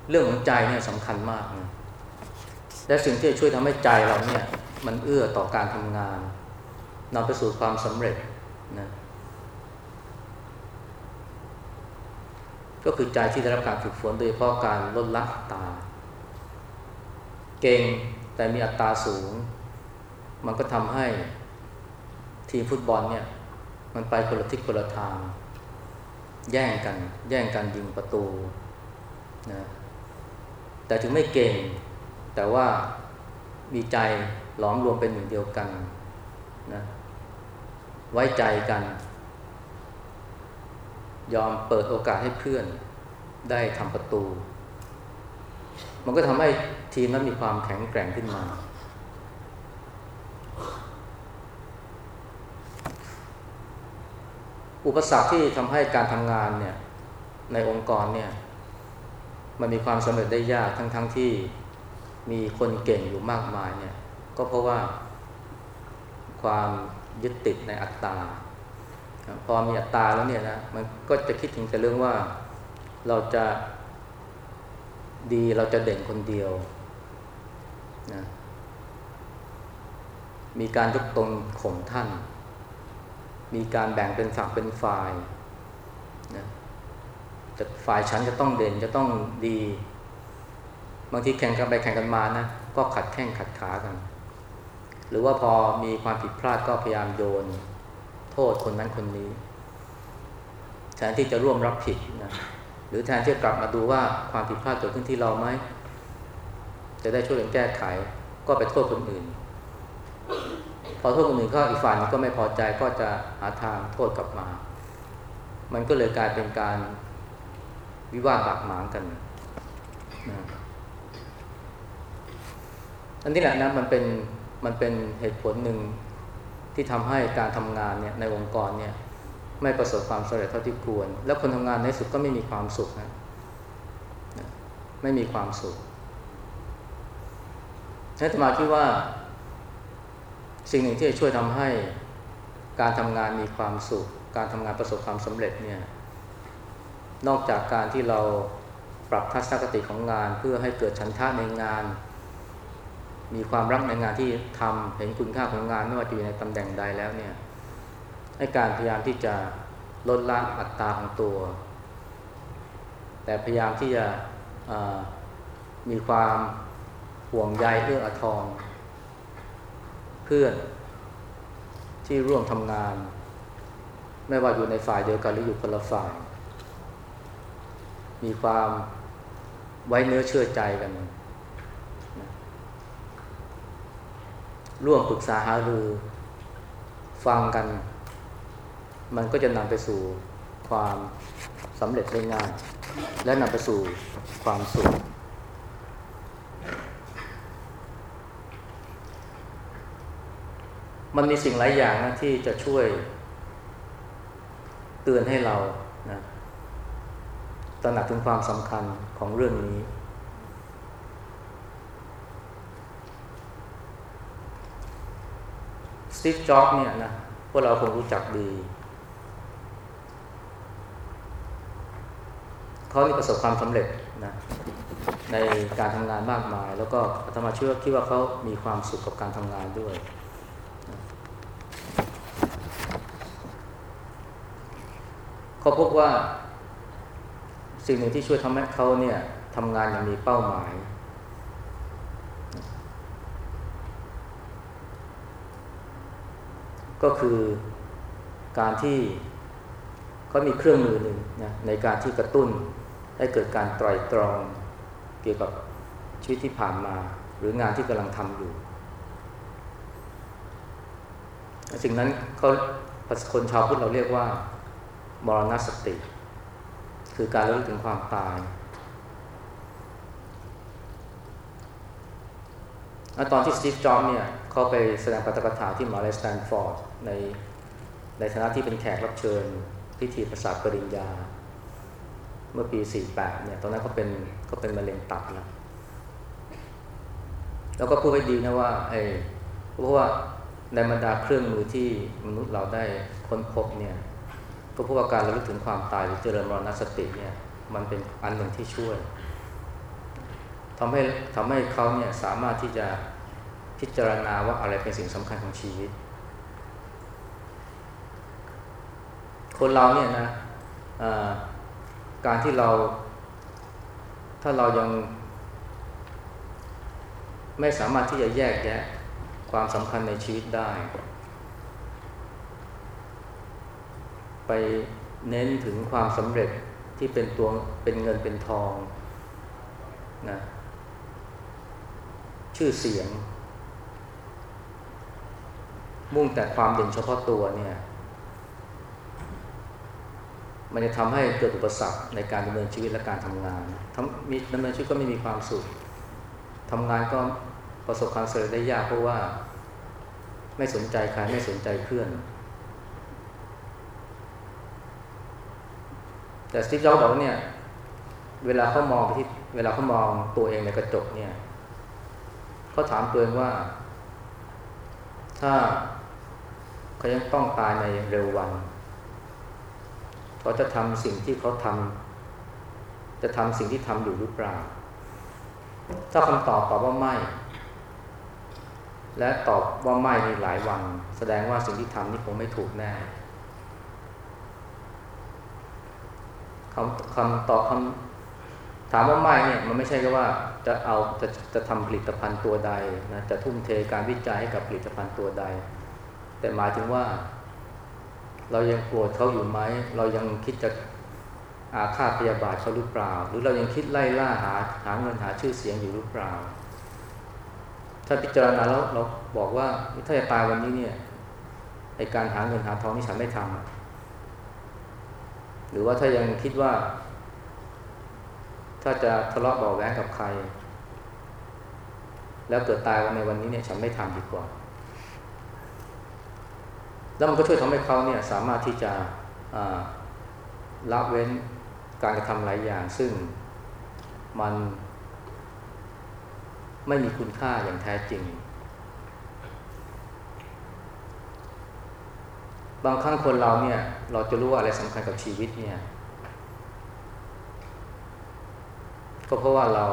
เรื่องของใจเนี่ยสำคัญมากนะและสิ่งที่จะช่วยทำให้ใจเราเนี่ย มันเอื้อต่อการทำงานนำไปสู่ความสำเร็จนะก็คือใจที่ได้รับการฝึกฝนโดยเฉพาะการลดละตา เก่งแต่มีอัตราสูง มันก็ทำให้ทีมฟุตบอลเนี่ย มันไปคนละทิศคนละทาง แย่งกัน แย่งกันยิงประตูนะแต่ถึงไม่เก่ง แต่ว่ามีใจ หลอมรวมเป็นหนึ่งเดียวกันนะไว้ใจกัน ยอมเปิดโอกาสให้เพื่อนได้ทำประตู มันก็ทำให้ทีมนั้นมีความแข็งแกร่งขึ้นมา อุปสรรคที่ทำให้การทำงานเนี่ยในองค์กรเนี่ยมันมีความสำเร็จได้ยากทั้งๆทที่มีคนเก่งอยู่มากมายเนี่ย ก็เพราะว่า ความยึดติดในอัตตาพอมีอัตตาแล้วเนี่ยนะมันก็จะคิดถึงแต่เรื่องว่าเราจะดีเราจะเด่นคนเดียวนะมีการยกตนข่มท่าน มีการแบ่งเป็นฝักเป็นฝ่ายนะจะฝ่ายฉันจะต้องเด่นจะต้องดี บางทีแข่งกันไปแข่งกันมานะ ก็ขัดแข้งขัดขากัน หรือว่าพอมีความผิดพลาดก็พยายามโยน โทษคนนั้นคนนี้ แทนที่จะร่วมรับผิดนะหรือแทนที่จะกลับมาดูว่าความผิดพลาดเกิดขึ้นที่เราไหมจะได้ช่วยกันแก้ไข ก็ไปโทษคนอื่น พอโทษคนอื่นก็อีกฝ่ายนึงก็ไม่พอใจก็จะหาทางโทษกลับมา มันก็เลยกลายเป็นการวิวาทบากหมางกันนะอันนี้แหละนะมันเป็น มันเป็นเหตุผลหนึ่งที่ทำให้การทำงานเนี่ยในองค์กรเนี่ยไม่ประสบความสำเร็จเท่าที่ควร แล้วคนทำงานในสุดก็ไม่มีความสุขนะไม่มีความสุขนัตมาคิดว่า สิ่งหนึ่งที่จะช่วยทำให้การทำงานมีความสุข การทำงานประสบความสำเร็จเนี่ยนอกจากการที่เราปรับทัศนคติของงานเพื่อให้เกิดฉันทะในงาน มีความรักในงานที่ทำเห็นคุณค่าของงานไม่ว่าจะอยู่ในตำแหน่งใดแล้วเนี่ยให้การพยายามที่จะลดละอัตราของตัว แต่พยายามที่จะมีความห่วงใยเอื้ออาทรเพื่อนที่ร่วมทำงาน ไม่ว่าอยู่ในฝ่ายเดียวกันหรืออยู่คนละฝ่าย มีความไว้เนื้อเชื่อใจกัน ร่วมปรึกษาหารือฟังกัน มันก็จะนำไปสู่ความสำเร็จได้ง่ายและนำไปสู่ความสุขมันมีสิ่งหลายอย่างนะที่จะช่วยเตือนให้เรานะตระหนักถึงความสำคัญของเรื่องนี้ ตีฟจ็อบเนี่ยนะพวกเราคงรู้จักดีเขานี่ประสบความสำเร็จนะในการทำงานมากมาย แล้วก็ธรรมาเชื่อคิดว่าเขามีความสุขกับการทำงานด้วย เขาพบว่าสิ่งหนึ่งที่ช่วยทำให้เขาเนี่ยทำงานอย่างมีเป้าหมาย ก็คือการที่เขามีเครื่องมือหนึ่งนะในการที่กระตุ้นให้เกิดการไตรตรองเกี่ยวกับชีวิตที่ผ่านมา หรืองานที่กำลังทำอยู่สิ่งนั้นเขาคนชาวพุทธเราเรียกว่า มรณสติ คือการระลึกถึงความตายตอนที่สตีฟจ็อบเนี่ยเขาไปแสดงปาฐกถาที่มหาลัยสแตนฟอร์ด ในในฐานะที่เป็นแขกรับเชิญพิธีประสาทปริญญา เมื่อปี 48 เนี่ย ตอนนั้นเขาเป็นเขาเป็นมะเร็งตับแล้ว แล้วก็พูดไว้ดีนะว่าไอ้เพราะว่าในบรรดาเครื่องมือที่มนุษย์เราได้ค้นพบเนี่ยก็พวกการระลึกถึงความตายหรือเจริญมรณสติเนี่ยมันเป็นอันหนึ่งที่ช่วยทำให้ทำให้เขาเนี่ยสามารถที่จะพิจารณาว่าอะไรเป็นสิ่งสำคัญของชีวิต คนเราเนี่ยนะการที่เรา ถ้าเรายัง ไม่สามารถที่จะแยกแยะความสำคัญในชีวิตได้ ไปเน้นถึงความสำเร็จที่เป็นตัวเป็นเงินเป็นทองนะชื่อเสียง มุ่งแต่ความเด่นเฉพาะตัวเนี่ย มันจะทำให้เกิดอุปสรรคในการดำเนินชีวิตและการทำงานทำมีดำเนินชีวิตก็ไม่มีความสุขทำงานก็ประสบความสำเร็จได้ยากเพราะว่า ไม่สนใจใครไม่สนใจเพื่อน แต่สตีฟจ็อบบอกเนี่ย เวลาเขามองไปที่เวลาเขามองตัวเองในกระจกเนี่ยเขาถามตัวเองว่า ถ้าเขายังต้องตายในเร็ววัน เขาจะทำสิ่งที่เขาทำจะทำสิ่งที่ทำอยู่หรือเปล่า ถ้าคำตอบตอบว่าไม่ และตอบว่าไม่ในหลายวัน แสดงว่าสิ่งที่ทำนี่คงไม่ถูกแน่คำคำตอบคำถามว่าไม่เนี่ยมันไม่ใช่แค่ว่าจะเอาจะจะทำผลิตภัณฑ์ตัวใดนะจะทุ่มเทการวิจัยให้กับผลิตภัณฑ์ตัวใด แต่หมายถึงว่า เรายังโกรธเขาอยู่ไหม เรายังคิดจะอาฆาตพยาบาทเขาหรือเปล่า หรือเรายังคิดไล่ล่าหาหาเงินหาชื่อเสียงอยู่หรือเปล่า ถ้าพิจารณาแล้วเราบอกว่าถ้าจะตายวันนี้เนี่ยไอการหาเงินหาทองนี่ฉันไม่ทำหรือว่าถ้ายังคิดว่า ถ้าจะทะเลาะเบาแหวงกับใคร แล้วเกิดตายกันในวันนี้เนี่ย ฉันไม่ทำดีกว่า แล้วมันก็ช่วยทำให้เขาเนี่ยสามารถที่จะละเว้นการกระทำหลายอย่าง ซึ่งมันไม่มีคุณค่าอย่างแท้จริง บางครั้งคนเราเนี่ย เราจะรู้ว่าอะไรสำคัญกับชีวิตเนี่ย ก็เพราะว่าเรา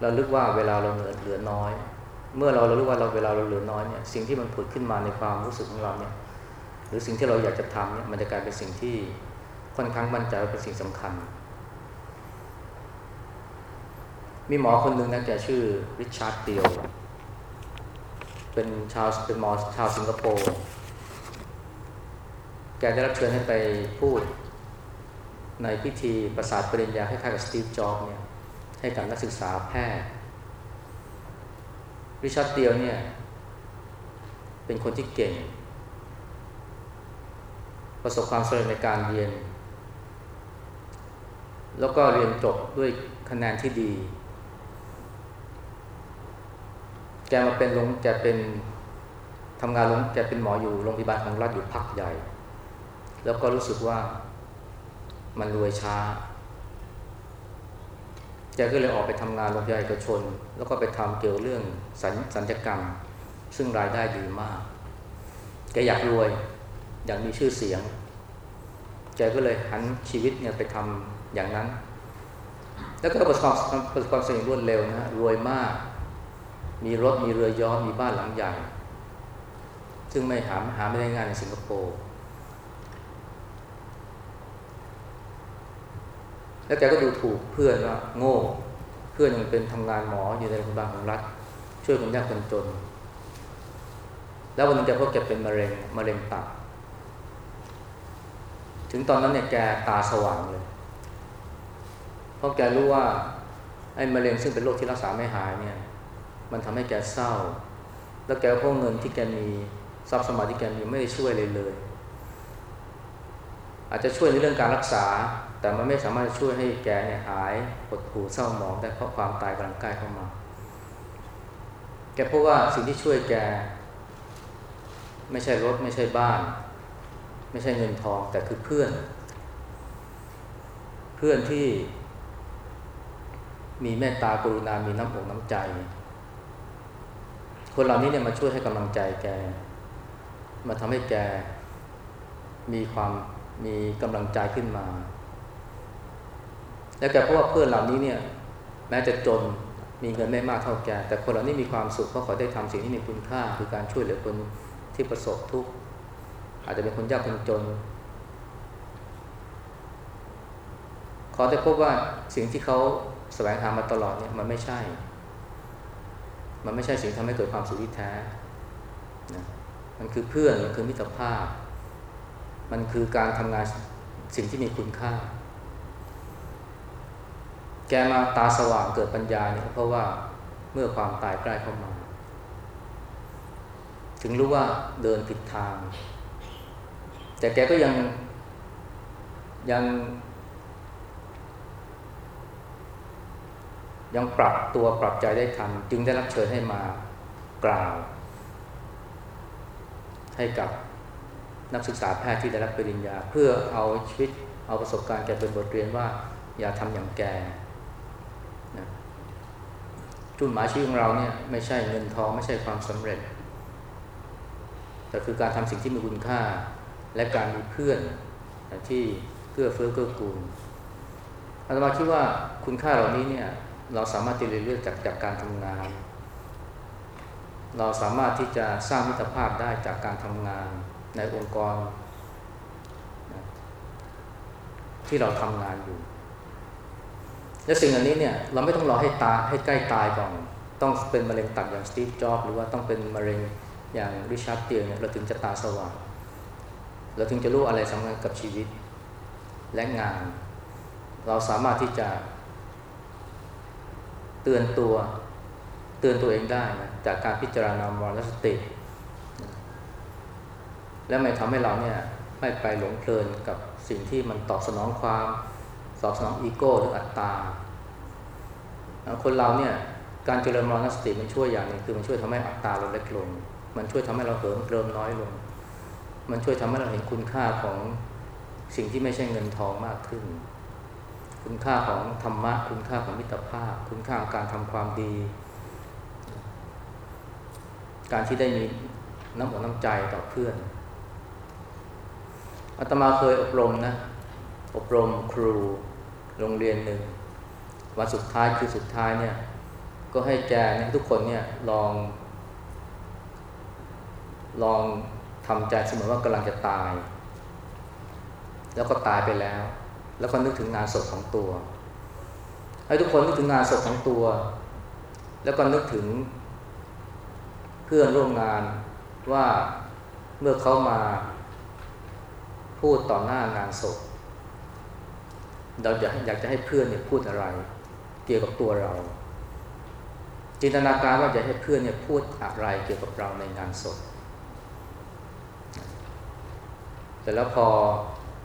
เราลึกว่าเวลาเราเหลือเหลือน้อย เมื่อเราเราลึกว่าเราเวลาเราเหลือน้อยเนี่ยสิ่งที่มันผุดขึ้นมาในความรู้สึกของเราเนี่ยหรือสิ่งที่เราอยากจะทำเนี่ยมันจะกลายเป็นสิ่งที่ค่อนข้างมั่นใจว่าเป็นสิ่งสำคัญ มีหมอคนหนึ่งนะแกชื่อริชาร์ดเตียวเป็นชาวเป็นหมอชาวสิงคโปร์ แกได้รับเชิญให้ไปพูดในพิธีประสาทปริญญาคล้ายๆกับสตีฟจ็อบเนี่ยให้กับนักศึกษาแพทย์ ริชาร์ดเตียวเนี่ย เป็นคนที่เก่ง ประสบความสำเร็จในการเรียน แล้วก็เรียนจบด้วยคะแนนที่ดี แกมาเป็นลงแกเป็นทำงานลงแกเป็นหมออยู่โรงพยาบาลของรัฐอยู่พักใหญ่ แล้วก็รู้สึกว่ามันรวยช้า แกก็เลยออกไปทำงานโรงพยาบาลเอกชน แล้วก็ไปทำเกี่ยวเรื่องสัญสัญญกรรม ซึ่งรายได้ดีมาก แกอยากรวย อยากมีชื่อเสียง แกก็เลยหันชีวิตเนี่ยไปทำอย่างนั้น แล้วก็ประสบความประสบความสำเร็จรวดเร็วนะรวยมาก มีรถมีเรือยอชมีบ้านหลังใหญ่ ซึ่งไม่หาหาไม่ได้งายในสิงคโปร์ แล้วแกก็ดูถูกเพื่อนว่าโง่ เพื่อนยังเป็นทำงานหมออยู่ในโรงพยาบาลของรัฐ ช่วยคนยากคนจน แล้ววันนึงแกพบแกเป็นมะเร็งมะเร็งตับถึงตอนนั้นเนี่ยแกตาสว่างเลย เพราะแกรู้ว่าไอ้มะเร็งซึ่งเป็นโรคที่รักษาไม่หายเนี่ย มันทำให้แกเศร้า แล้วแกพวกเงินที่แกมีทรัพย์สมบัติที่แกมีไม่ได้ช่วยเลยเลย อาจจะช่วยในเรื่องการรักษา แต่มันไม่สามารถช่วยให้แกเนี่ยหายปวดหูเศร้าหมองได้เพราะความตายกำลังใกล้เข้ามา แกพบว่าสิ่งที่ช่วยแก ไม่ใช่รถไม่ใช่บ้าน ไม่ใช่เงินทองแต่คือเพื่อน เพื่อนที่มีเมตตากรุณา มีน้ำอกน้ำใจ คนเหล่านี้เนี่ยมาช่วยให้กำลังใจแก มาทำให้แกมีความมีกำลังใจขึ้นมา แล้วแกเพราะว่าเพื่อนเหล่านี้เนี่ยแม้จะจนมีเงินไม่มากเท่าแก แต่คนเหล่านี้มีความสุขเพราะเขาได้ทำสิ่งที่มีคุณค่า คือการช่วยเหลือคนที่ประสบทุกข์อาจจะเป็นคนยากคนจนเขาได้พบว่าสิ่งที่เขาแสวงหามาตลอดเนี่ยมันไม่ใช่ มันไม่ใช่สิ่งทำให้เกิดความสุขที่แท้นะมันคือเพื่อน มันคือมิตรภาพ มันคือการทำงานสิ่งที่มีคุณค่า แกมาตาสว่างเกิดปัญญาเนี่ยเพราะว่าเมื่อความตายใกล้เข้ามา ถึงรู้ว่าเดินผิดทาง แต่แกก็ยังยัง ยังปรับตัวปรับใจได้ทัน จึงได้รับเชิญให้มากล่าว ให้กับนักศึกษาแพทย์ที่ได้รับปริญญา เพื่อเอาชีวิตเอาประสบการณ์แกเป็นบทเรียนว่า อย่าทำอย่างแก จุดหมายชีวิตของเราเนี่ยไม่ใช่เงินทองไม่ใช่ความสำเร็จ แต่คือการทำสิ่งที่มีคุณค่า และการมีเพื่อนที่เกื้อเฟื้อเกื้อกูลอาตมาคิดว่าคุณค่าเหล่านี้เนี่ยเราสามารถที่จะเลือกจากจากการทำงาน เราสามารถที่จะสร้างมิตรภาพได้จากการทำงานในองค์กร ที่เราทำงานอยู่ และสิ่งอันนี้เนี่ยเราไม่ต้องรอให้ตาให้ใกล้ตายก่อนต้องเป็นมะเร็งตับอย่างสตีฟจ็อบหรือว่าต้องเป็นมะเร็งอย่างริชาร์ดเตียเนี่ยเราถึงจะตาสว่างเราถึงจะรู้อะไรสำคัญกับชีวิตและงาน เราสามารถที่จะ เตือนตัวเตือนตัวเองได้นะจากการพิจารณามรณสติ และไม่ทำให้เราเนี่ยไม่ไปหลงเพลินกับสิ่งที่มันตอบสนองความ สอบสนองอีโก้หรืออัตตา คนเราเนี่ยการเจริญมรณสติมันช่วยอย่างหนึงคือมันช่วยทำให้อัตตาเราเล็กลง มันช่วยทำให้เราเหิมเกริมน้อยลง มันช่วยทำให้เราเห็นคุณค่าของสิ่งที่ไม่ใช่เงินทองมากขึ้น คุณค่าของธรรมะ คุณค่าของมิตรภาพ คุณค่าของการทำความดี การที่ได้มีน้ำอกน้ำใจต่อเพื่อนอาตมาเคยอบรมนะ อบรมครู โรงเรียนหนึ่งวันสุดท้ายคือสุดท้ายเนี่ย ก็ให้แกนี่ยทุกคนเนี่ยลอง ลองทำใจเสมอว่ากำลังจะตาย แล้วก็ตายไปแล้ว แล้วก็นึกถึงงานศพของตัว ให้ทุกคนนึกถึงงานศพของตัว แล้วก็นึกถึงเพื่อนร่วมงานว่าเมื่อเขามาพูดต่อหน้างานศพ เราอยากอยากจะให้เพื่อนเนี่ยพูดอะไร เกี่ยวกับตัวเรา จินตนาการว่าอยากให้เพื่อนเนี่ยพูดอะไรเกี่ยวกับเราในงานศพแต่แล้วพอ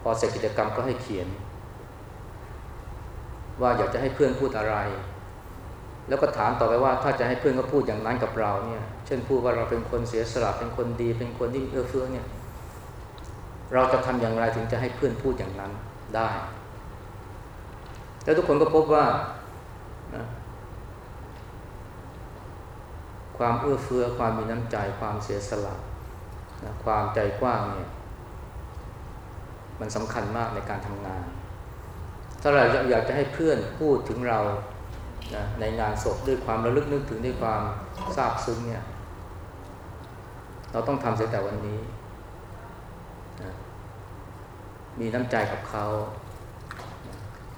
พอเสร็จกิจกรรมก็ให้เขียน ว่าอยากจะให้เพื่อนพูดอะไร แล้วก็ถามต่อไปว่าถ้าจะให้เพื่อนก็พูดอย่างนั้นกับเราเนี่ยเช่นพูดว่าเราเป็นคนเสียสละเป็นคนดี เป็นคนที่เอื้อเฟื้อเนี่ยเราจะทำอย่างไรถึงจะให้เพื่อนพูดอย่างนั้นได้ แล้วทุกคนก็พบว่านะความเอื้อเฟื้อความมีน้ำใจความเสียสละนะความใจกว้างเนี่ยมันสำคัญมากในการทำงาน ถ้าเราอยากจะให้เพื่อนพูดถึงเรานะในงานศพด้วยความระลึกนึกถึงด้วยความซาบซึ้งเนี่ยเราต้องทำเสียแต่วันนี้นะมีน้ำใจกับเขา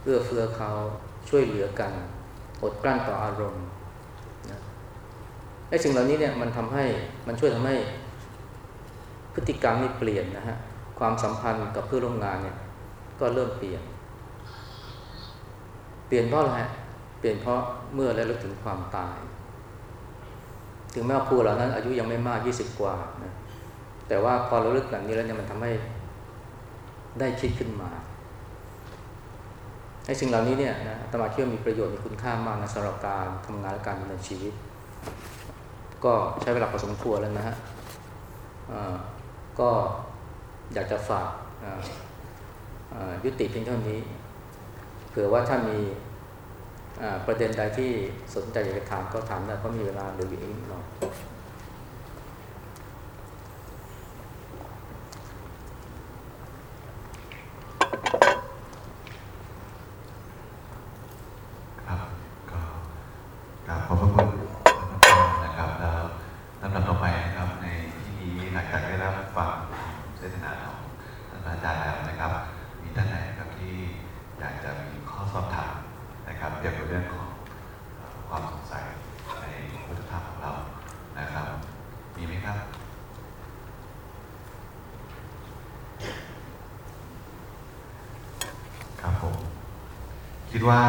เอื้อเฟื้อเขาช่วยเหลือกันอดกลั้นต่ออารมณ์นะไอ้สิ่งเหล่านี้เนี่ยมันทำให้มันช่วยทำให้พฤติกรรมนี่เปลี่ยนนะฮะความสัมพันธ์กับเพื่อนร่วมงานเนี่ยก็เริ่มเปลี่ยน เปลี่ยนเพราะอะไรเปลี่ยนเพราะเมื่อแล้วลึกถึงความตาย ถึงแม้ว่าครูเหล่านั้น อายุยังไม่มากยี่สิบกว่านะแต่ว่าพอเราลึกแบบนี้แล้วเนี่ยมันทำให้ได้คิดขึ้นมา ไอ้สิ่งเหล่านี้เนี่ยนะอาตมาคิดว่ามีประโยชน์มีคุณค่ามากนะสำหรับการทำงานและการดำเนินชีวิต ก็ใช้เวลาพอสมควรแล้วนะฮะก็อยากจะฝากยุติเพียงเท่านี้ เผื่อว่าถ้ามีประเด็นใดที่สนใจอยากจะถามก็ถามได้เพราะมีเวลาเหลืออยู่อีกหน่อย ครับก็กราบขอบพระคุณนะครับแล้วลำดับต่อไปนะครับในที่นี้หลังจากได้รับฟังเทศนาของท่านอาจารย์แล้วนะครับ มีท่านไหนครับที่อยากจะมีข้อสอบถามนะครับเกี่ยวกับเรื่องของเอ่อความสงสัยในพุทธธรรมของเรานะครับ มีไหมครับ ครับผม คิด ว่า